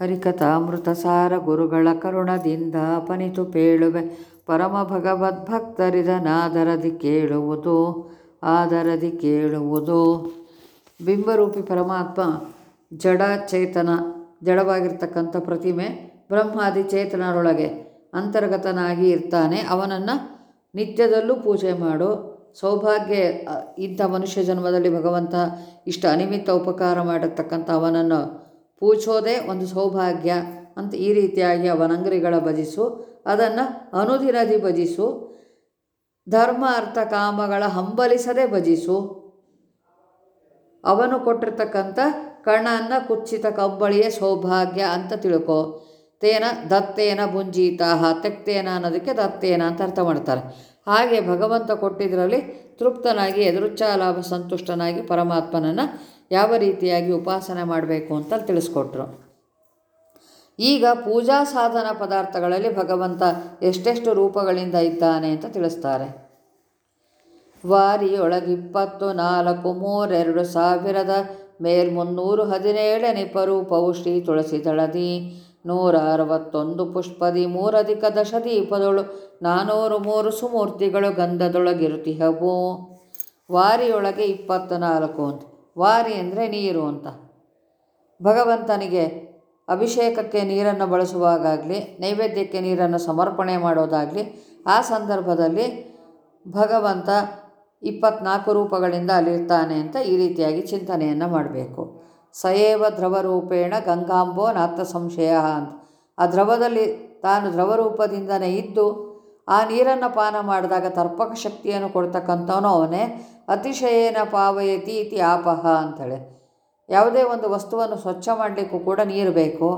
ಹರಿಕಥಾಮೃತ ಸಾರ ಗುರುಗಳ ಕರುಣದಿಂದ ಅಪನಿತು ಪೇಳುವೆ. ಪರಮ ಭಗವದ್ಭಕ್ತರಿದನಾದರದಿ ಕೇಳುವುದು, ಆದರದಿ ಕೇಳುವುದು. ಬಿಂಬರೂಪಿ ಪರಮಾತ್ಮ ಜಡ ಚೇತನ ಜಡವಾಗಿರ್ತಕ್ಕಂಥ ಪ್ರತಿಮೆ ಬ್ರಹ್ಮಾದಿ ಚೇತನರೊಳಗೆ ಅಂತರ್ಗತನಾಗಿ ಇರ್ತಾನೆ. ಅವನನ್ನು ನಿತ್ಯದಲ್ಲೂ ಪೂಜೆ ಮಾಡು. ಸೌಭಾಗ್ಯ ಇಂಥ ಮನುಷ್ಯ ಜನ್ಮದಲ್ಲಿ ಭಗವಂತ ಇಷ್ಟ ಅನಿಮಿತ್ತ ಉಪಕಾರ ಮಾಡಿರ್ತಕ್ಕಂಥ ಅವನನ್ನು ಪೂಜೋದೇ ಒಂದು ಸೌಭಾಗ್ಯ ಅಂತ ಈ ರೀತಿಯಾಗಿ ಅವನಂಗರಿಗಳ ಭಜಿಸು. ಅದನ್ನು ಅನುದಿನದಿ ಭಜಿಸು. ಧರ್ಮ, ಅರ್ಥ, ಕಾಮಗಳ ಹಂಬಲಿಸದೆ ಭಜಿಸು. ಅವನು ಕೊಟ್ಟಿರ್ತಕ್ಕಂಥ ಕಣ್ಣನ್ನು ಕುಚ್ಚಿತ ಕಂಬಳಿಯ ಸೌಭಾಗ್ಯ ಅಂತ ತಿಳ್ಕೊ. ತೇನ ದತ್ತೇನ ಭುಂಜೀತಾಹ, ತೆಕ್ತೇನ ಅನ್ನೋದಕ್ಕೆ ದತ್ತೇನ ಅಂತ ಅರ್ಥ ಮಾಡ್ತಾರೆ. ಹಾಗೆ ಭಗವಂತ ಕೊಟ್ಟಿದ್ದರಲ್ಲಿ ತೃಪ್ತನಾಗಿ ಎದುರುಚ್ಚಾಲಾಭ ಸಂತುಷ್ಟನಾಗಿ ಪರಮಾತ್ಮನನ್ನು ಯಾವ ರೀತಿಯಾಗಿ ಉಪಾಸನೆ ಮಾಡಬೇಕು ಅಂತ ತಿಳಿಸ್ಕೊಟ್ರು. ಈಗ ಪೂಜಾ ಸಾಧನ ಪದಾರ್ಥಗಳಲ್ಲಿ ಭಗವಂತ ಎಷ್ಟೆಷ್ಟು ರೂಪಗಳಿಂದ ಇದ್ದಾನೆ ಅಂತ ತಿಳಿಸ್ತಾರೆ. ವಾರಿಯೊಳಗಿಪ್ಪತ್ತು, ನಾಲ್ಕು, ಮೂರೆರಡು ಸಾವಿರದ ಮೇಲ್ಮುನ್ನೂರು ಹದಿನೇಳನೇ ಪರೂಪವು ಶ್ರೀ ತುಳಸಿ ದಳದಿ ನೂರ ಅರವತ್ತೊಂದು ಪುಷ್ಪದಿ ಮೂರಧಿಕ ದಶದೀಪದೊಳು ನಾನೂರು ಮೂರು ಸುಮೂರ್ತಿಗಳು ಗಂಧದೊಳಗಿರುತಿಹವು. ವಾರಿಯೊಳಗೆ ಇಪ್ಪತ್ತು ನಾಲ್ಕು ಅಂತ. ವಾರಿ ಅಂದರೆ ನೀರು ಅಂತ. ಭಗವಂತನಿಗೆ ಅಭಿಷೇಕಕ್ಕೆ ನೀರನ್ನು ಬಳಸುವಾಗಲಿ ನೈವೇದ್ಯಕ್ಕೆ ನೀರನ್ನು ಸಮರ್ಪಣೆ ಮಾಡೋದಾಗಲಿ, ಆ ಸಂದರ್ಭದಲ್ಲಿ ಭಗವಂತ ಇಪ್ಪತ್ನಾಲ್ಕು ರೂಪಗಳಿಂದ ಅಲ್ಲಿರ್ತಾನೆ ಅಂತ ಈ ರೀತಿಯಾಗಿ ಚಿಂತನೆಯನ್ನು ಮಾಡಬೇಕು. ಸಯೇವ ದ್ರವರೂಪೇಣ ಗಂಗಾಂಬೋ ನಾಥ ಸಂಶಯ ಅಂತ. ಆ ದ್ರವದಲ್ಲಿ ತಾನು ದ್ರವರೂಪದಿಂದನೇ ಇದ್ದು ಆ ನೀರನ್ನು ಪಾನ ಮಾಡಿದಾಗ ತರ್ಪಕ ಶಕ್ತಿಯನ್ನು ಕೊಡ್ತಕ್ಕಂಥವನು ಅವನೇ. ಅತಿಶಯೇನ ಪಾವಯತಿ ಇತಿ ಆಪಹ ಅಂಥೇಳಿ. ಯಾವುದೇ ಒಂದು ವಸ್ತುವನ್ನು ಸ್ವಚ್ಛ ಮಾಡಲಿಕ್ಕೂ ಕೂಡ ನೀರು ಬೇಕು.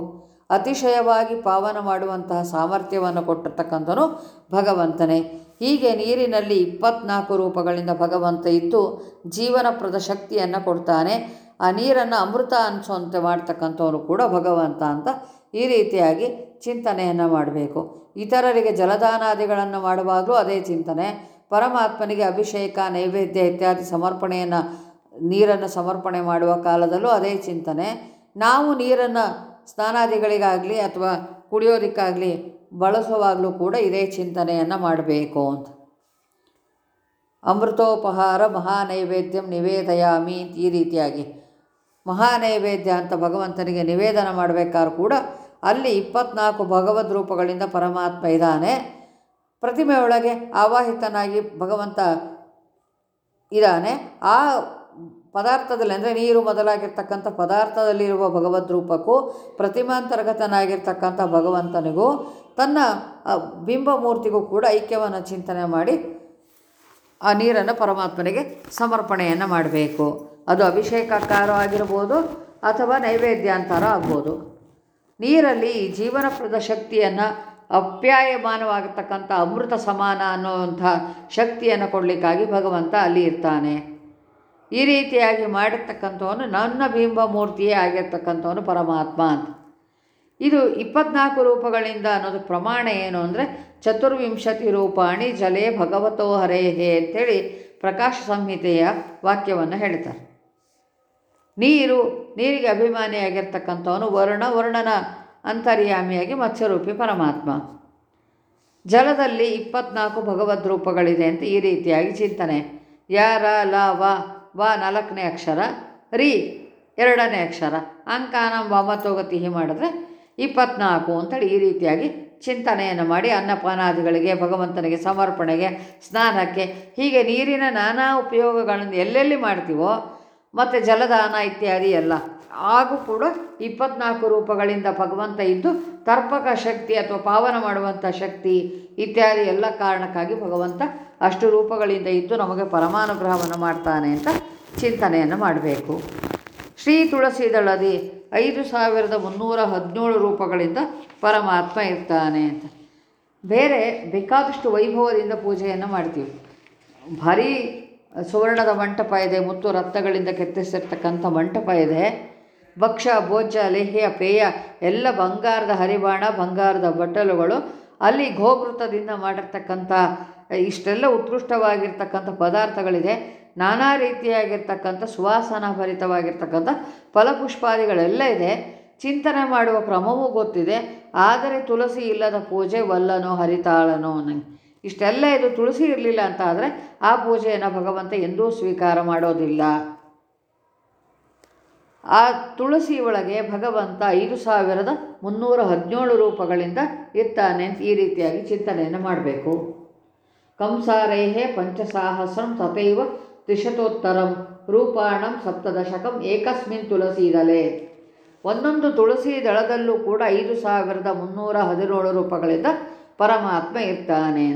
ಅತಿಶಯವಾಗಿ ಪಾವನ ಮಾಡುವಂತಹ ಸಾಮರ್ಥ್ಯವನ್ನು ಕೊಟ್ಟಿರ್ತಕ್ಕಂಥನು ಭಗವಂತನೇ. ಹೀಗೆ ನೀರಿನಲ್ಲಿ ಇಪ್ಪತ್ನಾಲ್ಕು ರೂಪಗಳಿಂದ ಭಗವಂತ ಇದ್ದು ಜೀವನಪ್ರದ ಶಕ್ತಿಯನ್ನು ಕೊಡ್ತಾನೆ. ಆ ನೀರನ್ನು ಅಮೃತ ಅನಿಸುವಂತೆ ಮಾಡ್ತಕ್ಕಂಥವನು ಕೂಡ ಭಗವಂತ ಅಂತ ಈ ರೀತಿಯಾಗಿ ಚಿಂತನೆಯನ್ನು ಮಾಡಬೇಕು. ಇತರರಿಗೆ ಜಲದಾನಾದಿಗಳನ್ನು ಮಾಡುವಾಗಲೂ ಅದೇ ಚಿಂತನೆ. ಪರಮಾತ್ಮನಿಗೆ ಅಭಿಷೇಕ, ನೈವೇದ್ಯ ಇತ್ಯಾದಿ ಸಮರ್ಪಣೆಯನ್ನು, ನೀರನ್ನು ಸಮರ್ಪಣೆ ಮಾಡುವ ಕಾಲದಲ್ಲೂ ಅದೇ ಚಿಂತನೆ. ನಾವು ನೀರನ್ನು ಸ್ನಾನಾದಿಗಳಿಗಾಗಲಿ ಅಥವಾ ಕುಡಿಯೋದಕ್ಕಾಗಲಿ ಬಳಸುವಾಗಲೂ ಕೂಡ ಇದೇ ಚಿಂತನೆಯನ್ನು ಮಾಡಬೇಕು ಅಂತ. ಅಮೃತೋಪಹಾರ, ಮಹಾನೈವೇದ್ಯಂ ನಿವೇದಯಾಮಿ ಈ ರೀತಿಯಾಗಿ ಮಹಾನೈವೇದ್ಯ ಅಂತ ಭಗವಂತನಿಗೆ ನಿವೇದನ ಮಾಡಬೇಕಾದ್ರೂ ಕೂಡ ಅಲ್ಲಿ ಇಪ್ಪತ್ನಾಲ್ಕು ಭಗವದ್ ರೂಪಗಳಿಂದ ಪರಮಾತ್ಮ ಇದ್ದಾನೆ. ಪ್ರತಿಮೆಯೊಳಗೆ ಆವಾಹಿತನಾಗಿ ಭಗವಂತ ಇದ್ದಾನೆ. ಆ ಪದಾರ್ಥದಲ್ಲಿ ಅಂದರೆ ನೀರು ಮೊದಲಾಗಿರ್ತಕ್ಕಂಥ ಪದಾರ್ಥದಲ್ಲಿರುವ ಭಗವದ್ ರೂಪಕ್ಕೂ ಪ್ರತಿಮಾಂತರ್ಗತನಾಗಿರ್ತಕ್ಕಂಥ ಭಗವಂತನಿಗೂ ತನ್ನ ಬಿಂಬ ಬಿಂಬಮೂರ್ತಿಗೂ ಕೂಡ ಐಕ್ಯವನ್ನು ಚಿಂತನೆ ಮಾಡಿ ಆ ನೀರನ್ನು ಪರಮಾತ್ಮನಿಗೆ ಸಮರ್ಪಣೆಯನ್ನು ಮಾಡಬೇಕು. ಅದು ಅಭಿಷೇಕಕಾರ ಆಗಿರ್ಬೋದು ಅಥವಾ ನೈವೇದ್ಯ ಅಂತಾರೋ ಆಗ್ಬೋದು. ನೀರಲ್ಲಿ ಈ ಜೀವನಪ್ರದ ಶಕ್ತಿಯನ್ನು ಅಪ್ಯಾಯಮಾನವಾಗಿರ್ತಕ್ಕಂಥ ಅಮೃತ ಸಮಾನ ಅನ್ನುವಂಥ ಶಕ್ತಿಯನ್ನು ಕೊಡಲಿಕ್ಕಾಗಿ ಭಗವಂತ ಅಲ್ಲಿ ಇರ್ತಾನೆ. ಈ ರೀತಿಯಾಗಿ ಮಾಡಿರ್ತಕ್ಕಂಥವನು ನನ್ನ ಬಿಂಬ ಮೂರ್ತಿಯೇ ಆಗಿರ್ತಕ್ಕಂಥವನು ಪರಮಾತ್ಮ ಅಂತ. ಇದು ಇಪ್ಪತ್ನಾಲ್ಕು ರೂಪಗಳಿಂದ ಅನ್ನೋದು ಪ್ರಮಾಣ ಏನು ಅಂದರೆ ಚತುರ್ವಿಂಶತಿ ರೂಪಾಣಿ ಜಲೇ ಭಗವತೋ ಹರೇಹೇ ಅಂತೇಳಿ ಪ್ರಕಾಶ ಸಂಹಿತೆಯ ವಾಕ್ಯವನ್ನು ಹೇಳ್ತಾರೆ. ನೀರು, ನೀರಿಗೆ ಅಭಿಮಾನಿಯಾಗಿರ್ತಕ್ಕಂಥವನು ವರುಣ, ವರುಣನ ಅಂತರ್ಯಾಮಿಯಾಗಿ ಮತ್ಸ್ಯರೂಪಿ ಪರಮಾತ್ಮ. ಜಲದಲ್ಲಿ ಇಪ್ಪತ್ನಾಲ್ಕು ಭಗವದ್ ರೂಪಗಳಿದೆ ಅಂತ ಈ ರೀತಿಯಾಗಿ ಚಿಂತನೆ. ಯಾರ ಲ, ವ ವ ನಾಲ್ಕನೇ ಅಕ್ಷರ, ರಿ ಎರಡನೇ ಅಕ್ಷರ. ಅಂಕಾನಂ ವಾಮತೋಗತಿ ಮಾಡಿದ್ರೆ ಇಪ್ಪತ್ನಾಲ್ಕು ಅಂತೇಳಿ ಈ ರೀತಿಯಾಗಿ ಚಿಂತನೆಯನ್ನು ಮಾಡಿ ಅನ್ನಪಾನಾದಿಗಳಿಗೆ, ಭಗವಂತನಿಗೆ ಸಮರ್ಪಣೆಗೆ, ಸ್ನಾನಕ್ಕೆ, ಹೀಗೆ ನೀರಿನ ನಾನಾ ಉಪಯೋಗಗಳನ್ನು ಎಲ್ಲೆಲ್ಲಿ ಮಾಡ್ತೀವೋ ಮತ್ತು ಜಲದಾನ ಇತ್ಯಾದಿ ಎಲ್ಲ. ಹಾಗೂ ಕೂಡ ಇಪ್ಪತ್ನಾಲ್ಕು ರೂಪಗಳಿಂದ ಭಗವಂತ ಇದ್ದು ತರ್ಪಕ ಶಕ್ತಿ ಅಥವಾ ಪಾವನ ಮಾಡುವಂಥ ಶಕ್ತಿ ಇತ್ಯಾದಿ ಎಲ್ಲ ಕಾರಣಕ್ಕಾಗಿ ಭಗವಂತ ಅಷ್ಟು ರೂಪಗಳಿಂದ ಇದ್ದು ನಮಗೆ ಪರಮಾನುಗ್ರಹವನ್ನು ಮಾಡ್ತಾನೆ ಅಂತ ಚಿಂತನೆಯನ್ನು ಮಾಡಬೇಕು. ಶ್ರೀ ತುಳಸಿದಳದಿ ಐದು ಸಾವಿರದ ಮುನ್ನೂರ ಹದಿನೇಳು ರೂಪಗಳಿಂದ ಪರಮಾತ್ಮ ಇರ್ತಾನೆ ಅಂತ. ಬೇರೆ ಬೇಕಾದಷ್ಟು ವೈಭವದಿಂದ ಪೂಜೆಯನ್ನು ಮಾಡ್ತೀವಿ. ಭಾರೀ ಸುವರ್ಣದ ಮಂಟಪ ಇದೆ, ಮುತ್ತು ರತ್ನಗಳಿಂದ ಕೆತ್ತಿಸಿರ್ತಕ್ಕಂಥ ಮಂಟಪ ಇದೆ. ಭಕ್ಷ್ಯ ಭೋಜ ಲೇಹ್ಯ, ಪೇಯ, ಎಲ್ಲ ಬಂಗಾರದ ಹರಿವಾಣ ಬಂಗಾರದ ಬಟ್ಟಲುಗಳು. ಅಲ್ಲಿ ಗೋಕೃತದಿಂದ ಮಾಡಿರ್ತಕ್ಕಂಥ, ಇಷ್ಟೆಲ್ಲ ಉತ್ಕೃಷ್ಟವಾಗಿರ್ತಕ್ಕಂಥ ಪದಾರ್ಥಗಳಿದೆ. ನಾನಾ ರೀತಿಯಾಗಿರ್ತಕ್ಕಂಥ ಸುವಾಸನಾ ಭರಿತವಾಗಿರ್ತಕ್ಕಂಥ ಫಲಪುಷ್ಪಾದಿಗಳೆಲ್ಲ ಇದೆ. ಚಿಂತನೆ ಮಾಡುವ ಕ್ರಮವೂ ಗೊತ್ತಿದೆ. ಆದರೆ ತುಳಸಿ ಇಲ್ಲದ ಪೂಜೆ ವಲ್ಲನೋ ಹರಿತಾಳನೋ ನನಗೆ ಇಷ್ಟೆಲ್ಲ ಇದು ತುಳಸಿ ಇರಲಿಲ್ಲ ಅಂತ ಆದರೆ ಆ ಪೂಜೆಯನ್ನು ಭಗವಂತ ಎಂದೂ ಸ್ವೀಕಾರ ಮಾಡೋದಿಲ್ಲ. ಆ ತುಳಸಿ ಒಳಗೆ ಭಗವಂತ ಐದು ಸಾವಿರದ ಮುನ್ನೂರ ಹದಿನೇಳು ರೂಪಗಳಿಂದ ಇರ್ತಾನೆ ಈ ರೀತಿಯಾಗಿ ಚಿಂತನೆಯನ್ನು ಮಾಡಬೇಕು. ಕಂಸಾರೇಹೇ ಪಂಚಸಾಹಸ್ರಂ ತಥೈವ ತ್ರಿಶತೋತ್ತರಂ ರೂಪಾಣಂ ಸಪ್ತದಶಕಂ ಏಕಸ್ಮಿನ್ ತುಳಸೀದಲೆ ಒಂದೊಂದು ತುಳಸಿ ದಳದಲ್ಲೂ ಕೂಡ ಐದು ಸಾವಿರದ ಮುನ್ನೂರ ಹದಿನೇಳು ರೂಪಗಳಿಂದ ಪರಮಾತ್ಮ ಇರ್ತಾನೆ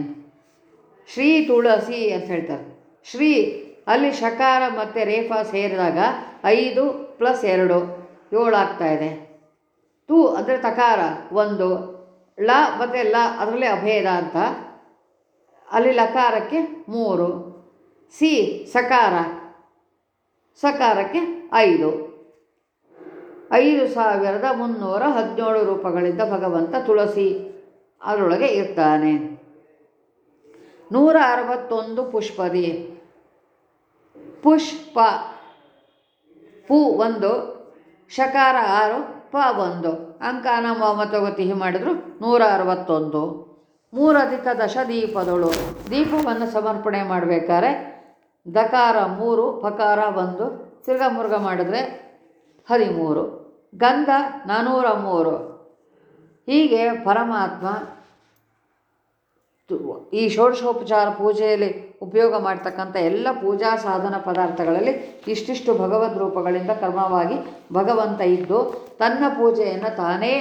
ಶ್ರೀ ತುಳಸಿ ಅಂತ ಹೇಳ್ತಾರೆ. ಶ್ರೀ ಅಲ್ಲಿ ಶಕಾರ ಮತ್ತು ರೇಫಾ ಸೇರಿದಾಗ ಐದು ಪ್ಲಸ್ ಎರಡು ಏಳಾಗ್ತಾ ಇದೆ. ತು ಅಂದರೆ ತಕಾರ, ಒಂದು, ಳ ಮತ್ತು ಲ, ಅದರಲ್ಲಿ ಅಭೇದ ಅಂತ. ಅಲ್ಲಿ ಲಕಾರಕ್ಕೆ ಮೂರು, ಸಿ ಸಕಾರ, ಸಕಾರಕ್ಕೆ ಐದು. ಐದು ಸಾವಿರದ ಮುನ್ನೂರ ಹದಿನೇಳು ರೂಪಗಳಿಂದ ಭಗವಂತ ತುಳಸಿ ಅದರೊಳಗೆ ಇರ್ತಾನೆ. ನೂರ ಅರವತ್ತೊಂದು ಪುಷ್ಪದಿ ಪುಷ್ಪ ಪು ಒಂದು, ಶಕಾರ ಆರು, ಪ ಒಂದು. ಅಂಕಾನ ಮಮತಗತಿ ಮಾಡಿದ್ರು ನೂರ ಅರವತ್ತೊಂದು ಮೂರಧಿಕ ದಶ ದೀಪದಳು ದೀಪವನ್ನು ಸಮರ್ಪಣೆ ಮಾಡಬೇಕಾದ್ರೆ ದಕಾರ ಮೂರು, ಪಕಾರ ಒಂದು. ತಿರ್ಗ ಮುರುಗ ಮಾಡಿದ್ರೆ ಹದಿಮೂರು. ಗಂಧ ನಾನ್ನೂರ ಮೂರು. ಹೀಗೆ ಪರಮಾತ್ಮ ಈ ಷೋಡಶೋಪಚಾರ ಪೂಜೆಯಲ್ಲಿ ಉಪಯೋಗ ಮಾಡ್ತಕ್ಕಂಥ ಎಲ್ಲ ಪೂಜಾ ಸಾಧನ ಪದಾರ್ಥಗಳಲ್ಲಿ ಇಷ್ಟಿಷ್ಟು ಭಗವದ್ ರೂಪಗಳಿಂದ ಕ್ರಮವಾಗಿ ಭಗವಂತ ಇದ್ದು ತನ್ನ ಪೂಜೆಯನ್ನು ತಾನೇ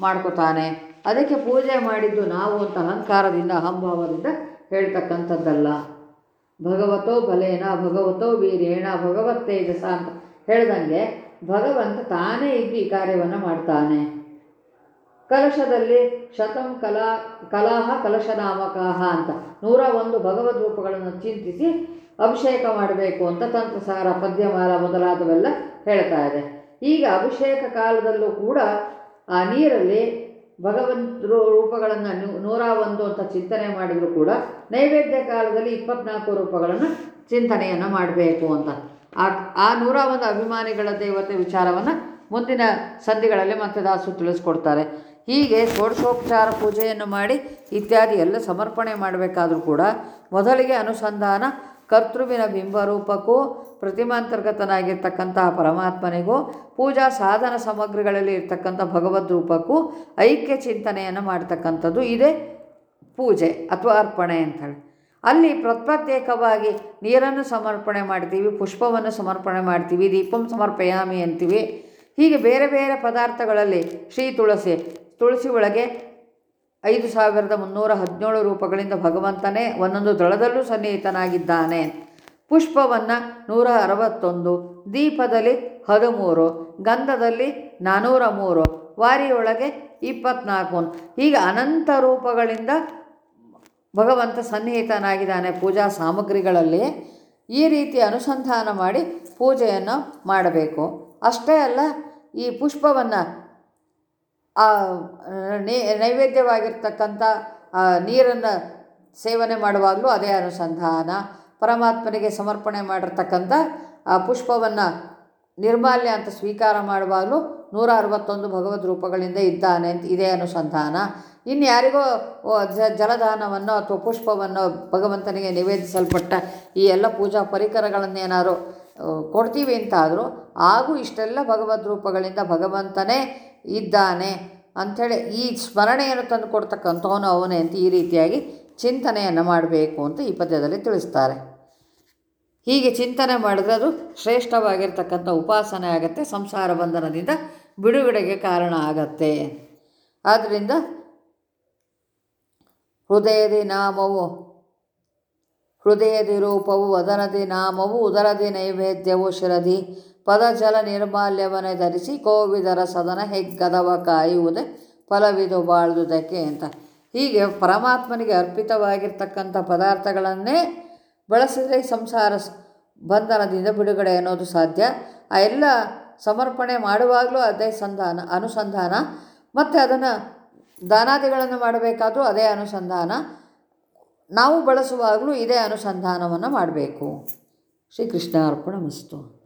ಮಾಡ್ಕೊತಾನೆ. ಅದಕ್ಕೆ ಪೂಜೆ ಮಾಡಿದ್ದು ನಾವು ಅಂತ ಅಹಂಕಾರದಿಂದ, ಅಹಂಭಾವದಿಂದ ಹೇಳ್ತಕ್ಕಂಥದ್ದಲ್ಲ. ಭಗವತೋ ಬಲೇನ, ಭಗವತೋ ವೀರೇಣ, ಭಗವತ್ ತೇಜಸ ಅಂತ ಹೇಳ್ದಂಗೆ ಭಗವಂತ ತಾನೇ ಇದ್ದು ಈ ಕಾರ್ಯವನ್ನು ಮಾಡ್ತಾನೆ. ಕಲಶದಲ್ಲಿ ಶತಂ ಕಲಾ, ಕಲಾಹ ಕಲಶನಾಮಕಾಹ ಅಂತ ನೂರ ಒಂದು ಭಗವದ್ ರೂಪಗಳನ್ನು ಚಿಂತಿಸಿ ಅಭಿಷೇಕ ಮಾಡಬೇಕು ಅಂತ ತಂತ್ರಸಾರ, ಪದ್ಯಮಾಲ ಮೊದಲಾದವೆಲ್ಲ ಹೇಳ್ತಾ ಇದೆ. ಈಗ ಅಭಿಷೇಕ ಕಾಲದಲ್ಲೂ ಕೂಡ ಆ ನೀರಲ್ಲಿ ಭಗವಂತ ರೂಪಗಳನ್ನು ನೂರ ಒಂದು ಅಂತ ಚಿಂತನೆ ಮಾಡಿದರೂ ಕೂಡ ನೈವೇದ್ಯ ಕಾಲದಲ್ಲಿ ಇಪ್ಪತ್ನಾಲ್ಕು ರೂಪಗಳನ್ನು ಚಿಂತನೆಯನ್ನು ಮಾಡಬೇಕು ಅಂತ. ಆ ಆ ನೂರ ಒಂದು ಅಭಿಮಾನಿಗಳ ದೇವತೆ ವಿಚಾರವನ್ನು ಮುಂದಿನ ಸಂಧಿಗಳಲ್ಲಿ ಮತ್ತೆ ದಾಸು ತಿಳಿಸ್ಕೊಡ್ತಾರೆ. ಹೀಗೆ ಷೋಡಶೋಪಚಾರ ಪೂಜೆಯನ್ನು ಮಾಡಿ ಇತ್ಯಾದಿ ಎಲ್ಲ ಸಮರ್ಪಣೆ ಮಾಡಬೇಕಾದರೂ ಕೂಡ ಮೊದಲಿಗೆ ಅನುಸಂಧಾನ ಕರ್ತೃವಿನ ಬಿಂಬರೂಪಕ್ಕೂ ಪ್ರತಿಮಾಂತರ್ಗತನಾಗಿರ್ತಕ್ಕಂತಹ ಪರಮಾತ್ಮನಿಗೂ ಪೂಜಾ ಸಾಧನ ಸಾಮಗ್ರಿಗಳಲ್ಲಿ ಇರ್ತಕ್ಕಂಥ ಭಗವದ್ ರೂಪಕ್ಕೂ ಐಕ್ಯ ಚಿಂತನೆಯನ್ನು ಮಾಡ್ತಕ್ಕಂಥದ್ದು ಇದೇ ಪೂಜೆ ಅಥವಾ ಅರ್ಪಣೆ ಅಂಥೇಳಿ. ಅಲ್ಲಿ ಪ್ರತ್ಯೇಕವಾಗಿ ನೀರನ್ನು ಸಮರ್ಪಣೆ ಮಾಡ್ತೀವಿ, ಪುಷ್ಪವನ್ನು ಸಮರ್ಪಣೆ ಮಾಡ್ತೀವಿ, ದೀಪಂ ಸಮರ್ಪಯಾಮಿ ಅಂತೀವಿ. ಹೀಗೆ ಬೇರೆ ಬೇರೆ ಪದಾರ್ಥಗಳಲ್ಲಿ ಶ್ರೀ ತುಳಸಿ ತುಳಸಿ ಒಳಗೆ ಐದು ಸಾವಿರದ ಮುನ್ನೂರ ಹದಿನೇಳು ರೂಪಗಳಿಂದ ಭಗವಂತನೇ ಒಂದೊಂದು ದಳದಲ್ಲೂ ಸನ್ನಿಹಿತನಾಗಿದ್ದಾನೆ. ಪುಷ್ಪವನ್ನು ನೂರ ಅರವತ್ತೊಂದು, ದೀಪದಲ್ಲಿ ಹದಿಮೂರು, ಗಂಧದಲ್ಲಿ ನಾನ್ನೂರ ಮೂರು, ವಾರಿಯೊಳಗೆ ಇಪ್ಪತ್ನಾಲ್ಕು. ಹೀಗೆ ಅನಂತ ರೂಪಗಳಿಂದ ಭಗವಂತ ಸನ್ನಿಹಿತನಾಗಿದ್ದಾನೆ ಪೂಜಾ ಸಾಮಗ್ರಿಗಳಲ್ಲಿ. ಈ ರೀತಿ ಅನುಸಂಧಾನ ಮಾಡಿ ಪೂಜೆಯನ್ನು ಮಾಡಬೇಕು. ಅಷ್ಟೇ ಅಲ್ಲ, ಈ ಪುಷ್ಪವನ್ನು ನೈವೇದ್ಯವಾಗಿರ್ತಕ್ಕಂಥ ನೀರನ್ನು ಸೇವನೆ ಮಾಡುವಾಗಲೂ ಅದೇ ಅನುಸಂಧಾನ. ಪರಮಾತ್ಮನಿಗೆ ಸಮರ್ಪಣೆ ಮಾಡಿರ್ತಕ್ಕಂಥ, ಆ ಪುಷ್ಪವನ್ನು ನಿರ್ಮಾಲ್ಯ ಅಂತ ಸ್ವೀಕಾರ ಮಾಡುವಾಗಲೂ ನೂರ ಅರವತ್ತೊಂದು ಭಗವದ್ ರೂಪಗಳಿಂದ ಇದ್ದಾನೆ ಅಂತ ಇದೇ ಅನುಸಂಧಾನ. ಇನ್ನು ಯಾರಿಗೋ ಜಲದಾನವನ್ನು ಅಥವಾ ಪುಷ್ಪವನ್ನು ಭಗವಂತನಿಗೆ ನಿವೇದಿಸಲ್ಪಟ್ಟ ಈ ಎಲ್ಲ ಪೂಜಾ ಪರಿಕರಗಳನ್ನೇನಾದ್ರು ಕೊಡ್ತೀವಿ ಅಂತಾದರೂ ಹಾಗೂ ಇಷ್ಟೆಲ್ಲ ಭಗವದ್ ರೂಪಗಳಿಂದ ಭಗವಂತನೇ ಇದ್ದಾನೆ ಅಂಥೇಳಿ ಈ ಸ್ಮರಣೆಯನ್ನು ತಂದು ಕೊಡ್ತಕ್ಕಂಥವನು ಅವನೇ ಅಂತ ಈ ರೀತಿಯಾಗಿ ಚಿಂತನೆಯನ್ನು ಮಾಡಬೇಕು ಅಂತ ಈ ಪದ್ಯದಲ್ಲಿ ತಿಳಿಸ್ತಾರೆ. ಹೀಗೆ ಚಿಂತನೆ ಮಾಡಿದ್ರೆ ಅದು ಶ್ರೇಷ್ಠವಾಗಿರ್ತಕ್ಕಂಥ ಉಪಾಸನೆ ಆಗತ್ತೆ, ಸಂಸಾರ ಬಂಧನದಿಂದ ಬಿಡುಗಡೆಗೆ ಕಾರಣ ಆಗತ್ತೆ. ಆದ್ದರಿಂದ ಹೃದಯದಿ ನಾಮವು ಹೃದಯದಿ ರೂಪವು ವದನದಿ ನಾಮವು ಉದರದಿ ನೈವೇದ್ಯವು ಶಿರದಿ. ಪದಜಲ ನಿರ್ಮಾಲ್ಯವನ್ನೇ ಧರಿಸಿ ಕೋವಿದರ ಸದನ ಹೆಗ್ಗದವ ಕಾಯುವುದೇ ಫಲವಿದು ಬಾಳುವುದಕ್ಕೆ ಅಂತ. ಹೀಗೆ ಪರಮಾತ್ಮನಿಗೆ ಅರ್ಪಿತವಾಗಿರ್ತಕ್ಕಂಥ ಪದಾರ್ಥಗಳನ್ನೇ ಬಳಸಿದರೆ ಸಂಸಾರ ಬಂಧನದಿಂದ ಬಿಡುಗಡೆ ಅನ್ನೋದು ಸಾಧ್ಯ. ಆ ಎಲ್ಲ ಸಮರ್ಪಣೆ ಮಾಡುವಾಗಲೂ ಅದೇ ಸಂಧಾನ, ಅನುಸಂಧಾನ. ಮತ್ತು ಅದನ್ನು ದಾನಾದಿಗಳನ್ನು ಮಾಡಬೇಕಾದರೂ ಅದೇ ಅನುಸಂಧಾನ. ನಾವು ಬಳಸುವಾಗಲೂ ಇದೇ ಅನುಸಂಧಾನವನ್ನು ಮಾಡಬೇಕು. ಶ್ರೀಕೃಷ್ಣ ಅರ್ಪಣ ಮಸ್ತು